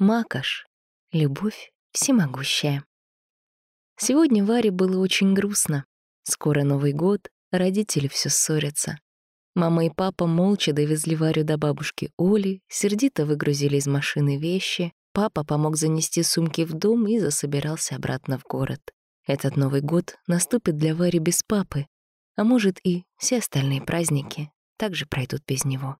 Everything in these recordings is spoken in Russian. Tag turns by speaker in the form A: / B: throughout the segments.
A: Макаш. Любовь всемогущая. Сегодня Варе было очень грустно. Скоро Новый год, родители все ссорятся. Мама и папа молча довезли Варю до бабушки Оли, сердито выгрузили из машины вещи. Папа помог занести сумки в дом и засобирался обратно в город. Этот Новый год наступит для Вари без папы, а может и все остальные праздники также пройдут без него.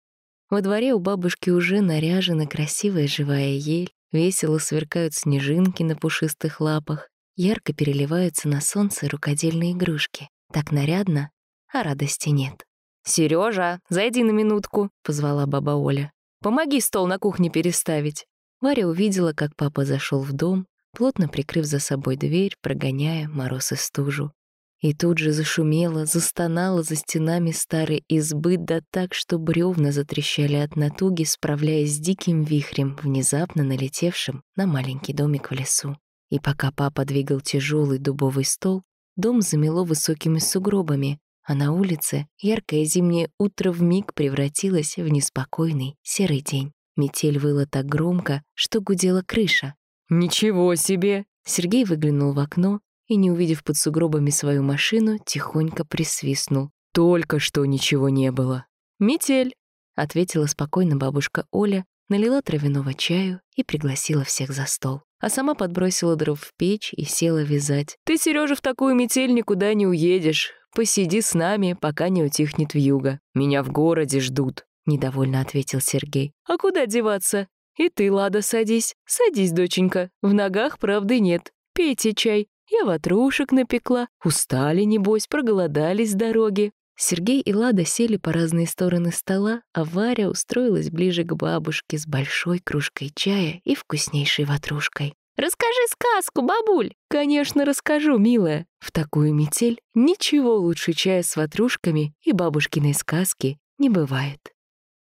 A: Во дворе у бабушки уже наряжена красивая живая ель, весело сверкают снежинки на пушистых лапах, ярко переливаются на солнце рукодельные игрушки. Так нарядно, а радости нет.
B: «Серёжа, зайди на минутку», — позвала баба Оля. «Помоги стол на кухне переставить».
A: Варя увидела, как папа зашел в дом, плотно прикрыв за собой дверь, прогоняя мороз и стужу. И тут же зашумело, застонало за стенами старой избы, да так, что бревна затрещали от натуги, справляясь с диким вихрем, внезапно налетевшим на маленький домик в лесу. И пока папа двигал тяжелый дубовый стол, дом замело высокими сугробами, а на улице яркое зимнее утро вмиг превратилось в неспокойный серый день. Метель выла так громко, что гудела крыша.
B: «Ничего себе!»
A: Сергей выглянул в окно и, не увидев под сугробами свою машину, тихонько присвистнул.
B: «Только что ничего не было».
A: «Метель», — ответила спокойно бабушка Оля, налила травяного чаю и пригласила всех за стол. А сама подбросила дров в печь и села вязать.
B: «Ты, Сережа, в такую метель никуда не уедешь. Посиди с нами, пока не утихнет вьюга. Меня в городе ждут», — недовольно ответил Сергей. «А куда деваться? И ты, Лада, садись. Садись, доченька. В ногах правды нет. Пейте чай. Я ватрушек напекла. Устали, небось, проголодались с дороги.
A: Сергей и Лада сели по разные стороны стола, а Варя устроилась ближе к бабушке с большой кружкой чая и вкуснейшей ватрушкой.
B: «Расскажи сказку, бабуль!» «Конечно, расскажу, милая. В такую метель ничего лучше чая с ватрушками и бабушкиной сказки не бывает».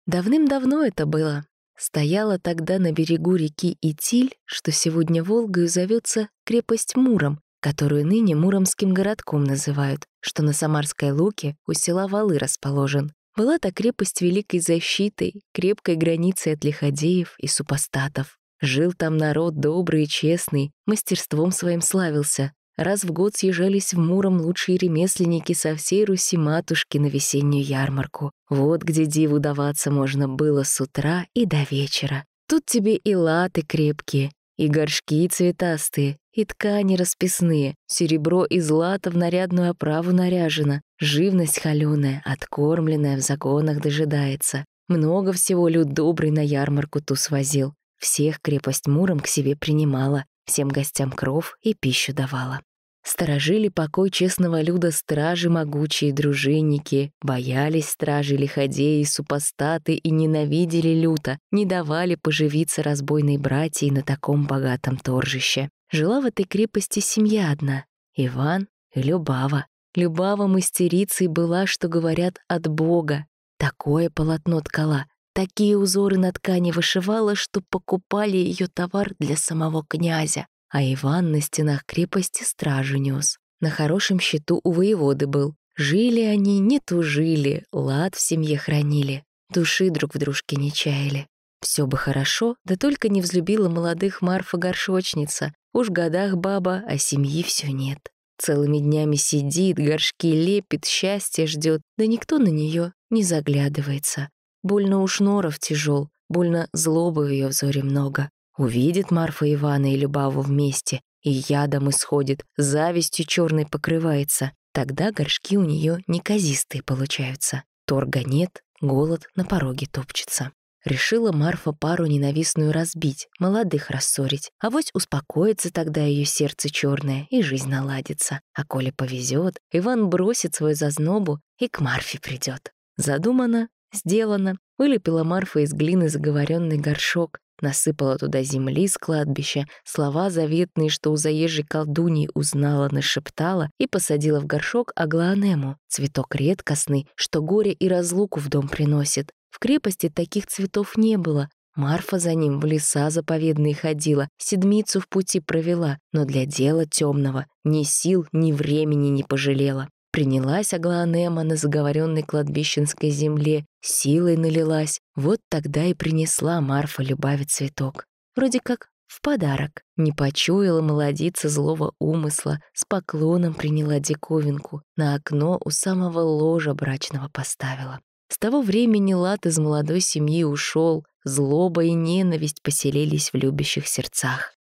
A: Давным-давно это было. Стояла тогда на берегу реки Итиль, что сегодня Волгою зовется крепость Муром, которую ныне Муромским городком называют, что на Самарской Луке у села Валы расположен. Была та крепость великой защитой, крепкой границей от лиходеев и супостатов. Жил там народ добрый и честный, мастерством своим славился. Раз в год съезжались в Муром лучшие ремесленники со всей Руси-матушки на весеннюю ярмарку. Вот где диву даваться можно было с утра и до вечера. Тут тебе и латы крепкие, и горшки цветастые, и ткани расписные, серебро и злато в нарядную оправу наряжено, живность холёная, откормленная в загонах дожидается. Много всего люд добрый на ярмарку ту свозил. Всех крепость Муром к себе принимала, всем гостям кров и пищу давала. Сторожили покой честного люда стражи могучие дружинники, боялись стражи лиходеи, супостаты и ненавидели люто, не давали поживиться разбойной братьей на таком богатом торжище. Жила в этой крепости семья одна — Иван и Любава. Любава мастерицей была, что говорят, от Бога. Такое полотно ткала, такие узоры на ткани вышивала, что покупали ее товар для самого князя а Иван на стенах крепости стражу нес. На хорошем счету у воеводы был. Жили они, не тужили, лад в семье хранили, души друг в дружке не чаяли. Все бы хорошо, да только не взлюбила молодых Марфа-горшочница. Уж годах баба, а семьи все нет. Целыми днями сидит, горшки лепит, счастье ждет, да никто на нее не заглядывается. Больно уж норов тяжел, больно злобы в ее взоре много. Увидит Марфа Ивана и Любаву вместе, и ядом исходит, завистью черной покрывается. Тогда горшки у нее неказистые получаются. Торга нет, голод на пороге топчется. Решила Марфа пару ненавистную разбить, молодых рассорить. А вось успокоится тогда ее сердце черное, и жизнь наладится. А коли повезет, Иван бросит свою зазнобу и к Марфе придет. Задумано, сделано. Вылепила Марфа из глины заговоренный горшок, Насыпала туда земли с кладбища, слова заветные, что у заезжей колдуньи узнала, нашептала и посадила в горшок аглоанему, цветок редкостный, что горе и разлуку в дом приносит. В крепости таких цветов не было. Марфа за ним в леса заповедные ходила, седмицу в пути провела, но для дела темного ни сил, ни времени не пожалела. Принялась Аглаанема на заговоренной кладбищенской земле, силой налилась. Вот тогда и принесла Марфа Любави цветок. вроде как в подарок. Не почуяла молодица злого умысла, с поклоном приняла диковинку, на окно у самого ложа брачного поставила. С того времени лад из молодой семьи ушел, злоба и ненависть поселились в любящих сердцах.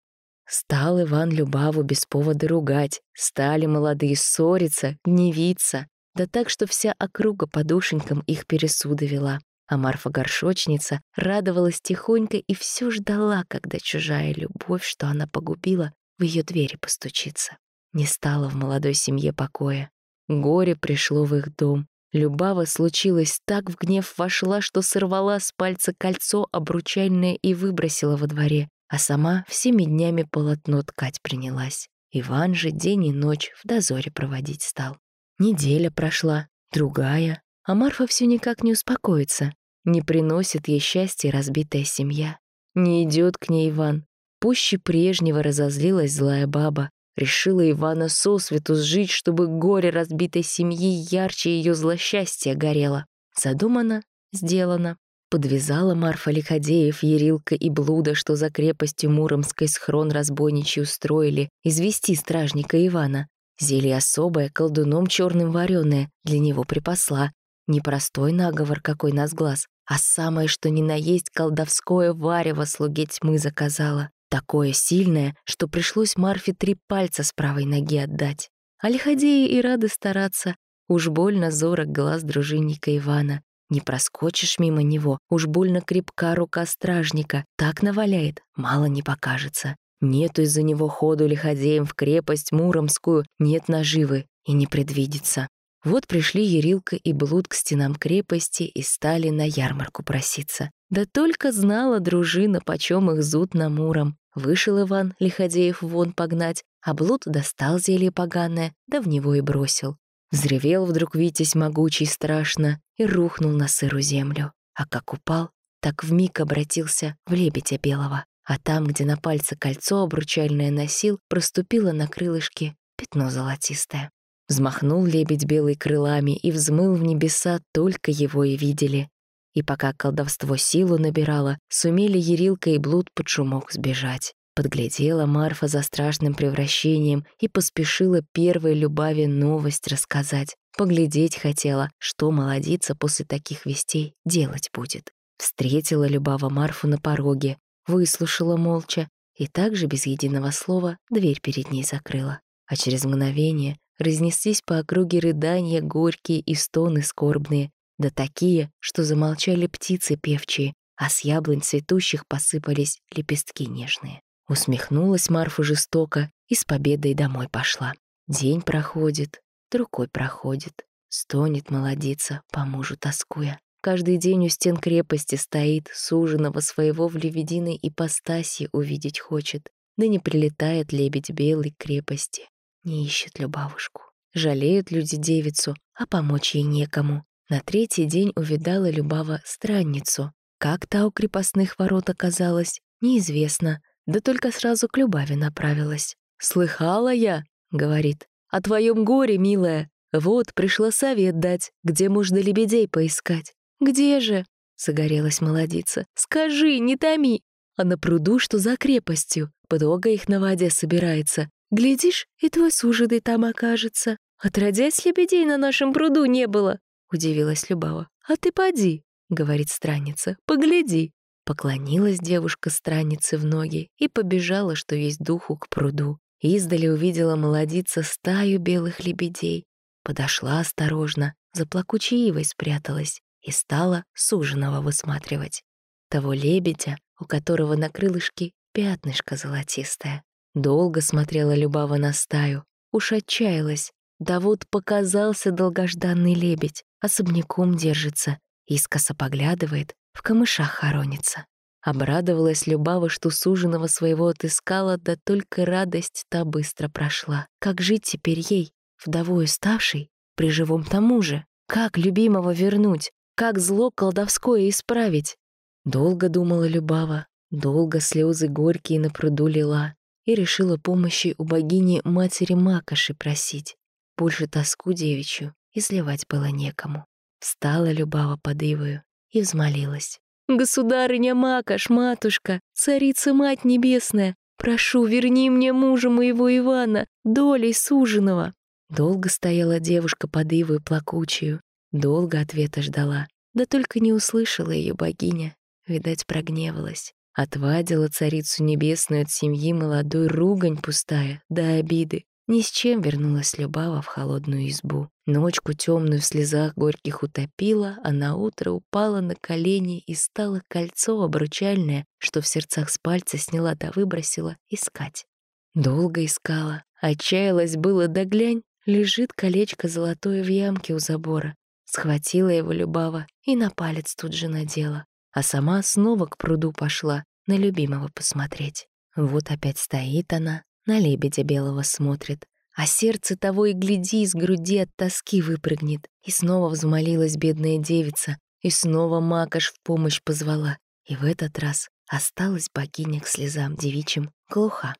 A: Стал Иван Любаву без повода ругать, стали молодые ссориться, гневиться, да так, что вся округа по душенькам их пересуды вела. А Марфа-горшочница радовалась тихонько и все ждала, когда чужая любовь, что она погубила, в ее двери постучится. Не стало в молодой семье покоя. Горе пришло в их дом. Любава случилось так в гнев вошла, что сорвала с пальца кольцо обручальное и выбросила во дворе, а сама всеми днями полотно ткать принялась. Иван же день и ночь в дозоре проводить стал. Неделя прошла, другая, а Марфа все никак не успокоится. Не приносит ей счастья разбитая семья. Не идет к ней Иван. Пуще прежнего разозлилась злая баба. Решила Ивана сосвету сжить, чтобы горе разбитой семьи ярче ее злосчастья горело. Задумано, сделано. Подвязала Марфа Лиходеев, Ерилка и Блуда, что за крепостью Муромской схрон разбойничий устроили, извести стражника Ивана. Зелье особое, колдуном черным вареное, для него припасла. Не простой наговор, какой нас глаз, а самое, что ни на есть колдовское варево слуге тьмы заказала. Такое сильное, что пришлось Марфе три пальца с правой ноги отдать. А лиходеи и рады стараться. Уж больно зорок глаз дружинника Ивана. Не проскочишь мимо него, уж больно крепка рука стражника. Так наваляет, мало не покажется. Нету из-за него ходу лиходеем в крепость Муромскую, нет наживы и не предвидится. Вот пришли Ерилка и Блуд к стенам крепости и стали на ярмарку проситься. Да только знала дружина, почем их зуд на Муром. Вышел Иван Лиходеев вон погнать, а Блуд достал зелье поганое, да в него и бросил. Взревел вдруг Витязь могучий страшно и рухнул на сырую землю. А как упал, так вмиг обратился в лебедя белого. А там, где на пальце кольцо обручальное носил, проступило на крылышке пятно золотистое. Взмахнул лебедь белый крылами и взмыл в небеса, только его и видели. И пока колдовство силу набирало, сумели Ерилка и Блуд под шумок сбежать. Подглядела Марфа за страшным превращением и поспешила первой Любави новость рассказать. Поглядеть хотела, что молодица после таких вестей делать будет. Встретила Любава Марфу на пороге, выслушала молча и также без единого слова дверь перед ней закрыла. А через мгновение разнеслись по округе рыдания горькие и стоны скорбные, да такие, что замолчали птицы певчие, а с яблонь цветущих посыпались лепестки нежные. Усмехнулась Марфа жестоко и с победой домой пошла. День проходит, другой проходит. Стонет молодица, по мужу тоскуя. Каждый день у стен крепости стоит, суженого своего в лебединой ипостаси увидеть хочет. Да не прилетает лебедь белый к крепости. Не ищет любавушку. Жалеют люди девицу, а помочь ей некому. На третий день увидала Любава странницу. Как та у крепостных ворот оказалась, неизвестно. Да только сразу к Любави направилась. «Слыхала я», — говорит, — «о твоем горе, милая. Вот, пришла совет дать, где можно лебедей поискать». «Где же?» — загорелась молодица. «Скажи, не томи!» «А на пруду, что за крепостью. Много их на воде собирается. Глядишь, и твой суженый там окажется. Отродясь, лебедей на нашем пруду не было!» — удивилась Любава. «А ты поди!» — говорит странница. «Погляди!» Поклонилась девушка страннице в ноги и побежала, что есть духу, к пруду. Издали увидела молодица стаю белых лебедей. Подошла осторожно, за плакучей ивой спряталась и стала суженого высматривать. Того лебедя, у которого на крылышке пятнышко золотистое. Долго смотрела Любава на стаю, уж отчаялась. Да вот показался долгожданный лебедь, особняком держится, искоса поглядывает, в камышах хоронится. Обрадовалась Любава, что суженого своего отыскала, да только радость та быстро прошла. Как жить теперь ей, вдовой ставшей, при живом тому же? Как любимого вернуть? Как зло колдовское исправить? Долго думала Любава, долго слезы горькие на пруду лила и решила помощи у богини матери Макоши просить. Больше тоску девичью изливать было некому. Встала Любава под ивою, и взмолилась.
B: Государыня Макаш, матушка, царица-мать небесная, прошу, верни мне мужа моего Ивана, долей суженого».
A: Долго стояла девушка под ивой плакучую, долго ответа ждала, да только не услышала ее богиня, видать, прогневалась. Отвадила царицу небесную от семьи молодой ругань пустая, до обиды. Ни с чем вернулась Любава в холодную избу. Ночку темную в слезах горьких утопила, а на утро упала на колени и стала кольцо обручальное, что в сердцах с пальца сняла да выбросила, искать. Долго искала, отчаялась было, да глянь, лежит колечко золотое в ямке у забора. Схватила его Любава и на палец тут же надела, а сама снова к пруду пошла на любимого посмотреть. Вот опять стоит она, на лебедя белого смотрит, а сердце того и гляди из груди от тоски выпрыгнет. И снова взмолилась бедная девица, и снова Макаш в помощь позвала. И в этот раз осталась богиня к слезам девичьим глуха.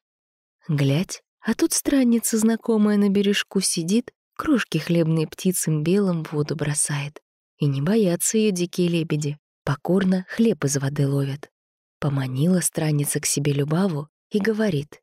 A: Глядь, а тут странница знакомая на бережку сидит, крошки хлебные птицам белым в воду бросает. И не боятся ее дикие лебеди, покорно хлеб из воды ловят. Поманила странница к себе Любаву и говорит.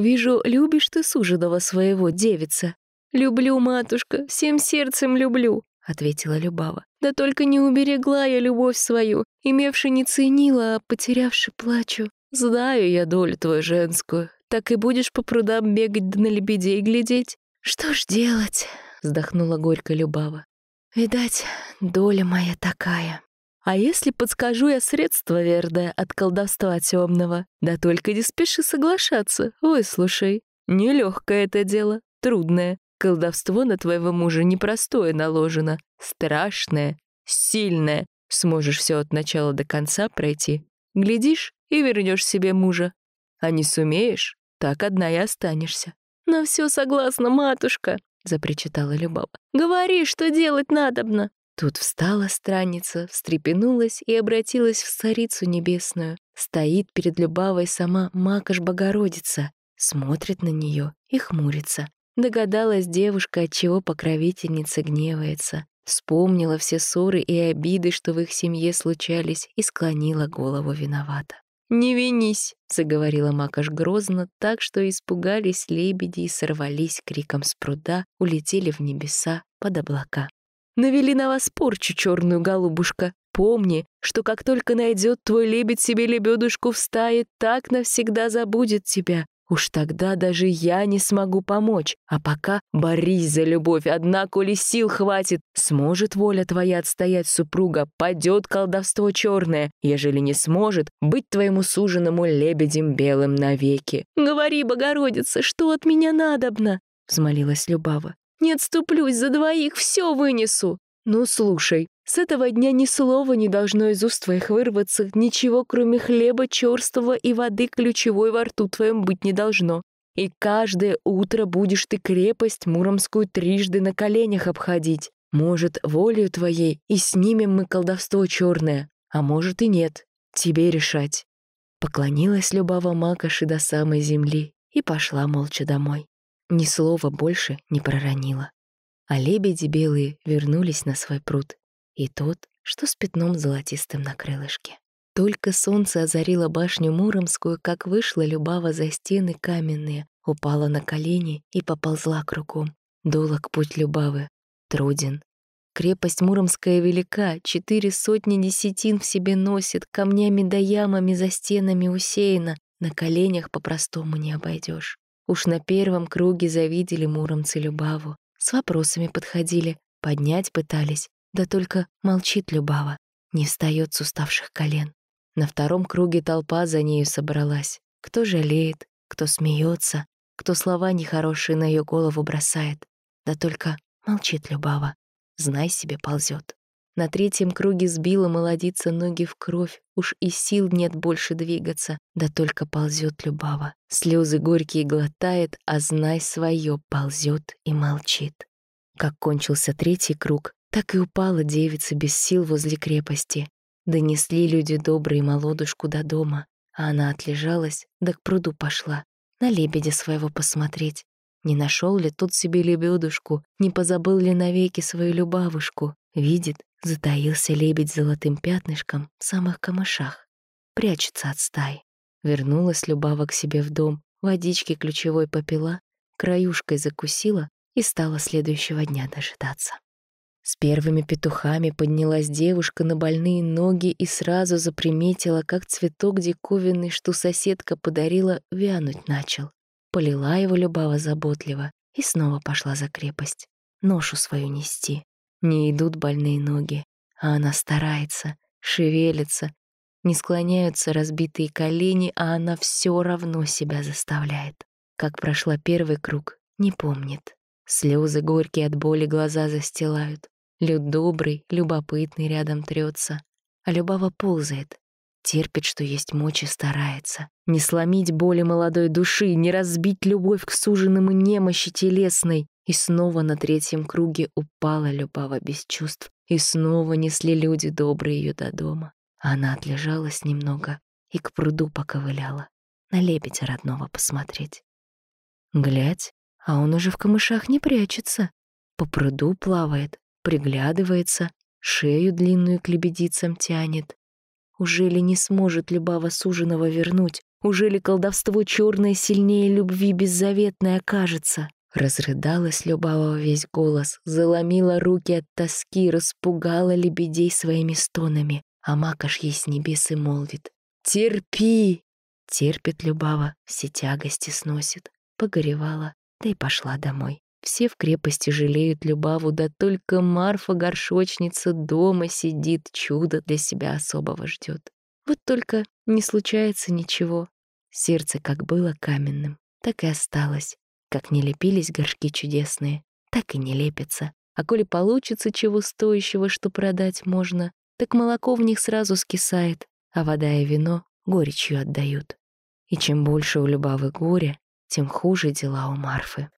B: Вижу, любишь ты суженого своего, девица. Люблю, матушка, всем сердцем люблю, ответила Любава. Да только не уберегла я любовь свою, имевши не ценила, а потерявши плачу. Знаю я долю твою женскую, так и будешь по прудам бегать да на лебедей глядеть. Что ж делать? вздохнула горько Любава. Видать, доля моя такая. А если подскажу я средство верное от колдовства темного? Да только не спеши соглашаться, выслушай. Нелегкое это дело, трудное. Колдовство на твоего мужа непростое наложено, страшное, сильное. Сможешь все от начала до конца пройти. Глядишь и вернешь себе мужа. А не сумеешь, так одна и останешься. «На все согласна, матушка», — запричитала Любава. «Говори, что делать надобно».
A: Тут встала странница, встрепенулась и обратилась в царицу небесную. Стоит перед Любавой сама Макаш-Богородица, смотрит на нее и хмурится. Догадалась девушка, от чего покровительница гневается. Вспомнила все ссоры и обиды, что в их семье случались, и склонила голову виновата.
B: «Не винись», — заговорила Макаш грозно, так что испугались лебеди и сорвались криком с пруда, улетели в небеса под облака. Навели на вас порчу, черную голубушка. Помни, что как только найдет твой лебедь себе лебедушку в стае, так навсегда забудет тебя. Уж тогда даже я не смогу помочь. А пока борись за любовь, однако коли сил хватит. Сможет воля твоя отстоять супруга, падет колдовство черное. Ежели не сможет, быть твоему суженому лебедем белым навеки. «Говори, Богородица, что от меня надобно?» — взмолилась Любава. Не отступлюсь, за двоих все вынесу. Ну, слушай, с этого дня ни слова не должно из уст твоих вырваться, ничего, кроме хлеба черствого и воды ключевой во рту твоем быть не должно. И каждое утро будешь ты крепость Муромскую трижды на коленях обходить. Может, волею твоей и снимем мы колдовство черное, а может и нет. Тебе решать. Поклонилась Любава Макоши до самой земли и пошла молча домой ни слова больше не проронила. А лебеди белые вернулись на свой пруд, и тот, что с пятном золотистым на крылышке. Только солнце озарило башню Муромскую, как вышла Любава за стены каменные, упала на колени и поползла кругом. Долог путь Любавы, труден. Крепость Муромская велика, четыре сотни десятин в себе носит, камнями да ямами за стенами усеяна, на коленях по-простому не обойдешь. Уж на первом круге завидели муромцы Любаву. С вопросами подходили, поднять пытались. Да только молчит Любава, не встает с уставших колен. На втором круге толпа за нею собралась. Кто жалеет, кто смеется, кто слова нехорошие на ее голову бросает. Да только молчит Любава, знай себе ползет. На третьем круге сбила молодица ноги в кровь, уж и сил нет больше двигаться, да только ползет Любава. Слезы горькие глотает, а знай свое, ползет и молчит. Как кончился третий круг, так и упала девица без сил возле крепости. Донесли люди добрые молодушку до дома, а она отлежалась, да к пруду пошла, на лебедя своего посмотреть. Не нашел ли тут себе лебедушку, не позабыл ли навеки свою любавушку. Видит,
A: затаился лебедь золотым пятнышком в самых камышах, прячется от стаи. Вернулась Любава к себе в дом, водички ключевой попила, краюшкой закусила и стала следующего дня дожидаться. С первыми петухами поднялась девушка на больные ноги и сразу заприметила, как цветок диковинный, что соседка подарила, вянуть начал. Полила его Любава заботливо и снова пошла за крепость. Ношу свою нести. Не идут больные ноги, а она старается, шевелится. Не склоняются разбитые колени, а она все равно себя заставляет. Как прошла первый круг, не помнит. Слезы горькие от боли глаза застилают. Люд добрый, любопытный рядом трется. А Любава ползает, терпит, что есть мочи, старается. Не сломить боли молодой души, не разбить любовь к суженным и немощи телесной. И снова на третьем круге упала Любава без чувств. И снова несли люди добрые ее до дома. Она отлежалась немного и к пруду поковыляла. На лебедя родного посмотреть. Глядь, а он уже в камышах не прячется. По пруду плавает, приглядывается, шею длинную к лебедицам тянет. Уже ли не сможет Любава суженого вернуть? Уже ли колдовство черное сильнее любви беззаветной окажется? Разрыдалась Любава весь голос, заломила руки от тоски, распугала лебедей своими стонами, а Макаш ей с небес и молвит. «Терпи!» Терпит Любава, все тягости сносит. Погоревала, да и пошла домой. Все в крепости жалеют Любаву, да только Марфа-горшочница дома сидит, чудо для себя особого ждет. Вот только не случается ничего. Сердце как было каменным, так и осталось. Как не лепились горшки чудесные, так и не лепятся. А коли получится чего стоящего, что продать можно, так молоко в них сразу скисает, а вода и вино горечью отдают. И чем больше у Любавы горя, тем хуже дела у Марфы.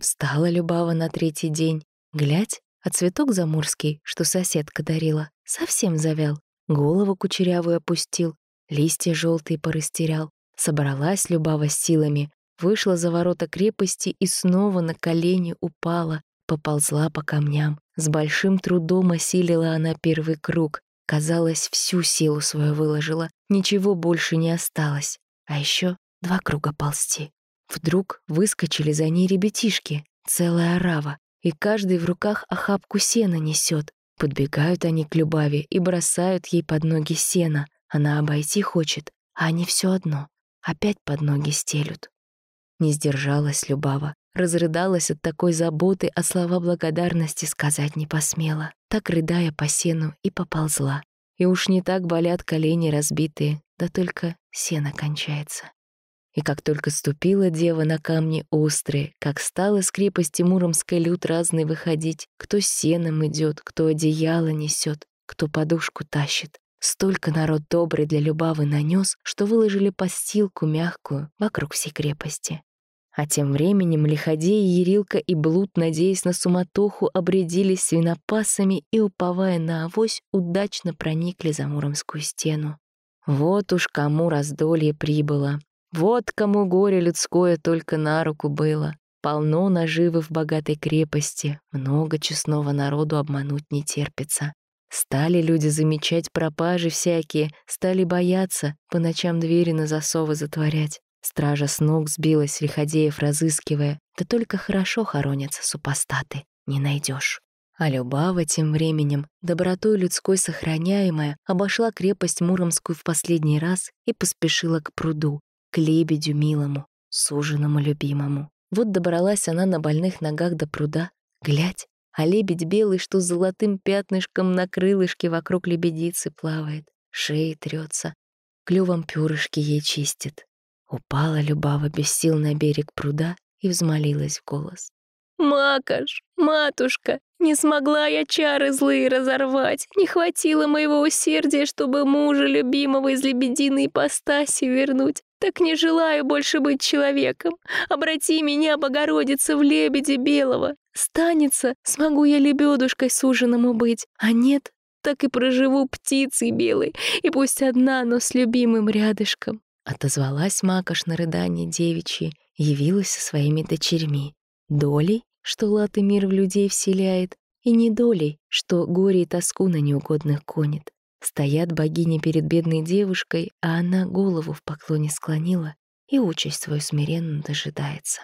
A: Встала Любава на третий день. Глядь, а цветок заморский, что соседка дарила, совсем завял. Голову кучерявую опустил, листья желтые порастерял. Собралась Любава с силами, вышла за ворота крепости и снова на колени упала, поползла по камням. С большим трудом осилила она первый круг. Казалось, всю силу свою выложила, ничего больше не осталось. А еще два круга ползти. Вдруг выскочили за ней ребятишки, целая орава, и каждый в руках охапку сена несет. Подбегают они к Любави и бросают ей под ноги сена. Она обойти хочет, а они все одно, опять под ноги стелют. Не сдержалась Любава, разрыдалась от такой заботы, а слова благодарности сказать не посмела. Так, рыдая по сену, и поползла. И уж не так болят колени разбитые, да только сено кончается. И как только ступила дева на камни острые, как стал из крепости Муромской люд разный выходить, кто сеном идет, кто одеяло несет, кто подушку тащит. Столько народ добрый для Любавы нанес, что выложили постилку мягкую вокруг всей крепости. А тем временем Лиходей, Ерилка и Блуд, надеясь на суматоху, обрядились свинопасами и, уповая на авось, удачно проникли за Муромскую стену. Вот уж кому раздолье прибыло. Вот кому горе людское только на руку было. Полно наживы в богатой крепости, много честного народу обмануть не терпится. Стали люди замечать пропажи всякие, стали бояться, по ночам двери на засовы затворять. Стража с ног сбилась, Лиходеев разыскивая. Да только хорошо хоронятся супостаты, не найдешь. А Любава тем временем, добротой людской сохраняемая, обошла крепость Муромскую в последний раз и поспешила к пруду, к лебедю милому, суженому любимому. Вот добралась она на больных ногах до пруда. Глядь, а лебедь белый, что с золотым пятнышком на крылышке вокруг лебедицы плавает, шеей трется, клювом пюрышки ей чистит. Упала Любава без сил на берег пруда и взмолилась в голос.
B: «Макаш, матушка, не смогла я чары злые разорвать, не хватило моего усердия, чтобы мужа любимого из лебединой ипостаси вернуть. Так не желаю больше быть человеком. Обрати меня, Богородица, в лебеди белого. Станется, смогу я лебедушкой суженому быть, а нет, так и проживу птицей белой, и пусть одна, но с любимым рядышком.
A: Отозвалась Макаш на рыдание девичьи, явилась со своими дочерьми. Долей, что латый мир в людей вселяет, и не долей, что горе и тоску на неугодных гонит. Стоят богини перед бедной девушкой, а она голову в поклоне склонила и участь свою смиренно дожидается.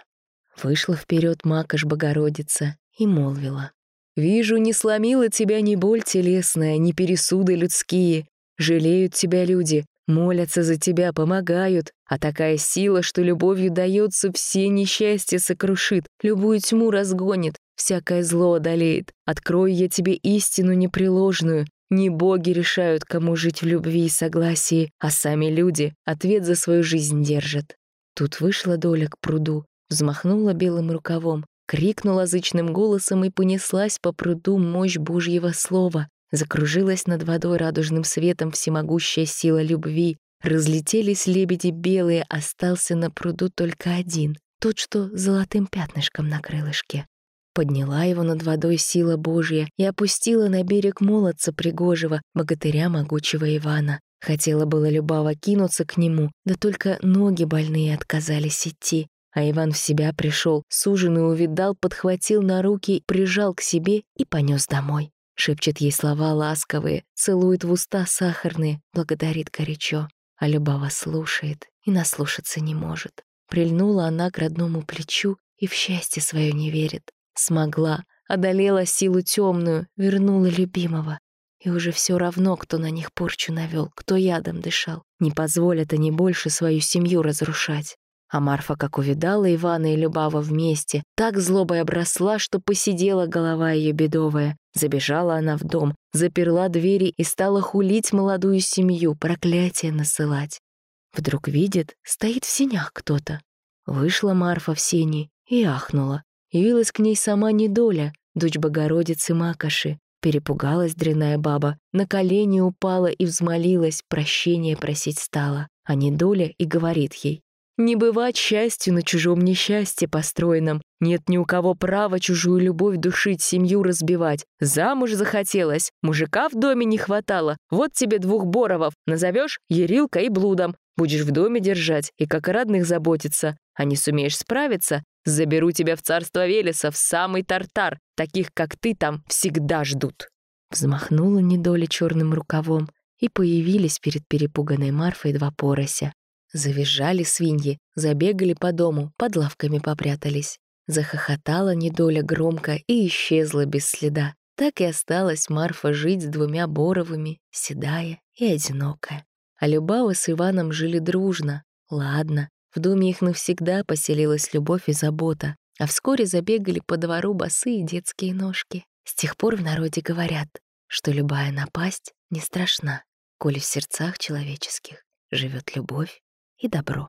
A: Вышла вперед Макаш Богородица и молвила. «Вижу, не сломила тебя ни боль телесная, ни пересуды людские. Жалеют тебя люди, молятся за тебя, помогают, а такая сила, что любовью дается, все несчастья сокрушит, любую тьму разгонит, всякое зло одолеет. Открою я тебе истину непреложную. Не боги решают, кому жить в любви и согласии, а сами люди ответ за свою жизнь держат. Тут вышла доля к пруду, взмахнула белым рукавом, крикнула зычным голосом и понеслась по пруду мощь Божьего слова. Закружилась над водой радужным светом всемогущая сила любви. Разлетелись лебеди белые, остался на пруду только один, тот, что золотым пятнышком на крылышке. Подняла его над водой сила Божья и опустила на берег молодца пригожего, богатыря могучего Ивана. Хотела было Любава кинуться к нему, да только ноги больные отказались идти. А Иван в себя пришел, суженый увидал, подхватил на руки, прижал к себе и понес домой. Шепчет ей слова ласковые, целует в уста сахарные, благодарит горячо. А Любава слушает и наслушаться не может. Прильнула она к родному плечу и в счастье свое не верит. Смогла, одолела силу темную, вернула любимого. И уже все равно, кто на них порчу навел, кто ядом дышал. Не позволят они больше свою семью разрушать. А Марфа, как увидала Ивана и Любава вместе, так злобой обросла, что посидела голова ее бедовая. Забежала она в дом, заперла двери и стала хулить молодую семью, проклятие насылать. Вдруг видит, стоит в сенях кто-то. Вышла Марфа в сени и ахнула. Явилась к ней сама недоля, дочь Богородицы Макоши. Перепугалась дряная баба, на колени упала и взмолилась, прощения просить стала. А недоля и говорит ей, «Не бывать счастью на чужом несчастье построенном. Нет ни у кого права чужую любовь душить, семью разбивать. Замуж захотелось, мужика в доме не хватало. Вот тебе двух боровов, назовешь Ерилка и Блудом. Будешь в доме держать и как родных заботиться. А не сумеешь справиться, Заберу тебя в царство Велеса, в самый Тартар. Таких, как ты, там всегда ждут». Взмахнула недоля черным рукавом, и появились перед перепуганной Марфой два порося. Завизжали свиньи, забегали по дому, под лавками попрятались. Захохотала недоля громко и исчезла без следа. Так и осталась Марфа жить с двумя Боровыми, седая и одинокая. А Любава с Иваном жили дружно. Ладно, в доме их навсегда поселилась любовь и забота, а вскоре забегали по двору босые детские ножки. С тех пор в народе говорят, что любая напасть не страшна, коли в сердцах человеческих живет любовь и добро.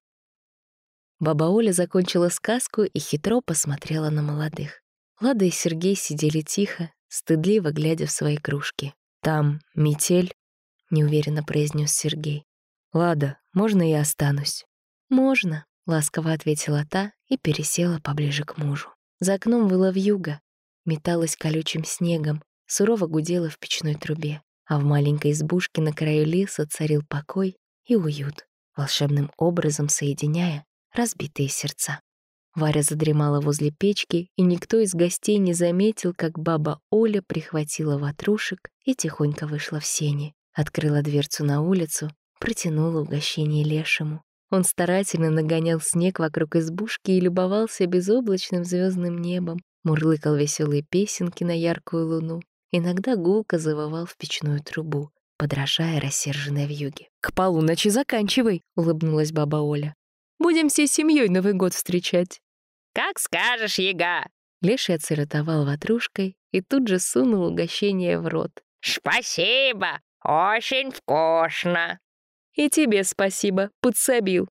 A: Баба Оля закончила сказку и хитро посмотрела на молодых. Лада и Сергей сидели тихо, стыдливо глядя в свои кружки. «Там метель», — неуверенно произнес Сергей. «Лада, можно я останусь?» «Можно», — ласково ответила та и пересела поближе к мужу. За окном выла вьюга, металась колючим снегом, сурово гудела в печной трубе, а в маленькой избушке на краю леса царил покой и уют, волшебным образом соединяя разбитые сердца. Варя задремала возле печки, и никто из гостей не заметил, как баба Оля прихватила ватрушек и тихонько вышла в сени, открыла дверцу на улицу, протянула угощение лешему. Он старательно нагонял снег вокруг избушки и любовался безоблачным звездным небом, мурлыкал веселые песенки на яркую луну, иногда гулко завывал в печную трубу, подражая рассерженной вьюге. «К полуночи заканчивай», — улыбнулась баба Оля. «Будем всей семьей Новый год встречать».
C: «Как скажешь, яга!»
A: Леший отсыротовал ватрушкой и тут же сунул угощение в рот.
C: «Спасибо! Очень вкусно!»
B: «И тебе спасибо, подсобил»,